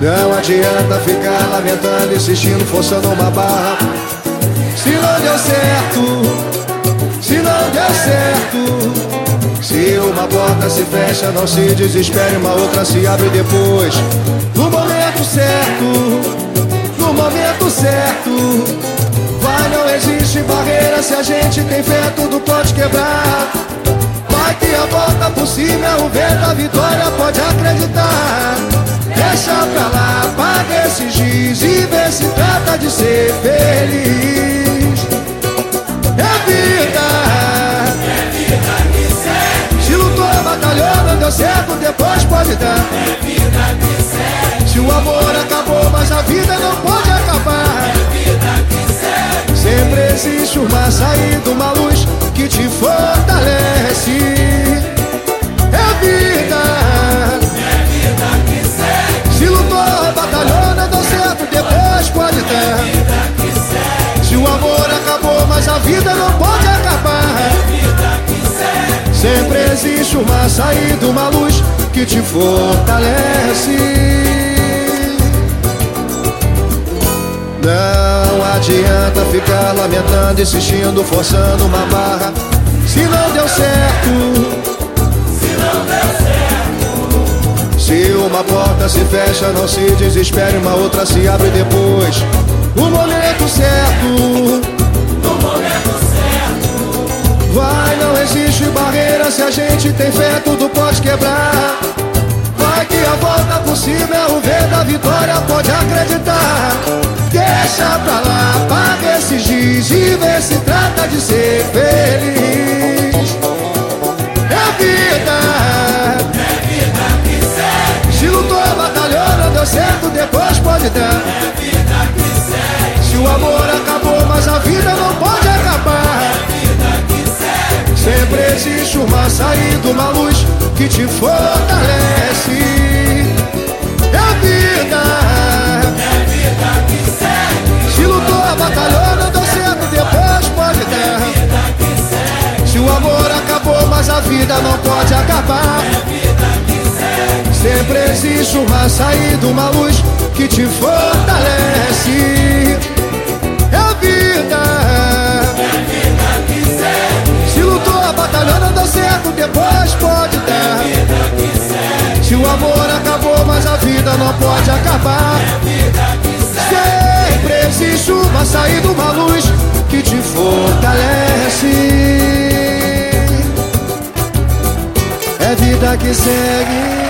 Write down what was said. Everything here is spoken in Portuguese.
Não adianta ficar lamentando, insistindo, forçando uma barra. Se não deu certo, se não deu certo. Se uma porta se fecha, não se desespere, uma outra se abre depois. No momento certo, momento certo. Vai, não existe barreira, se a gente tem fé, tudo pode quebrar. Vai que a volta por cima é o vento, a vitória pode acreditar. Deixa pra lá, apaga esse giz e vê se trata de ser feliz. É vida, É vida que segue, se lutou, batalhou, não deu certo, depois pode dar. é vida que segue, Se o amor acabou, mas a vida não pode Uma saída, uma luz que te fortalece. É vida. é vida que segue, Se lutou, batalhou, não deu certo, depois pode dar. vida que segue, Se o amor acabou, mas a vida não pode acabar. vida que segue, Sempre existe uma saída, uma luz que te fortalece. Não adianta ficar lamentando, insistindo, forçando uma barra. Se não deu certo, se não deu certo, se uma porta se fecha, não se desespere, uma outra se abre depois. O momento certo. no momento certo, Vai, não existe barreira se a gente tem fé, tudo pode quebrar. Vai que a volta por cima é o ver da vitória, pode acreditar. Deixa pra ser feliz. É vida, é vida que segue, se lutou, batalhou, não deu certo, depois pode dar. é vida que segue, Se o amor acabou, mas a vida não pode acabar. é vida que segue, Sempre existe uma saída, uma luz que te fortalece. É vida. é vida que segue, Se lutou, batalhou, vida não pode acabar. é vida que segue, Sempre existe uma saída, uma luz que te fortalece. É vida. é vida que segue, Se lutou, batalhou, não deu certo, depois pode dar. vida que segue, Se o amor acabou, mas a vida não pode acabar. é vida que segue, Sempre existe uma saída, uma luz É vida que segue.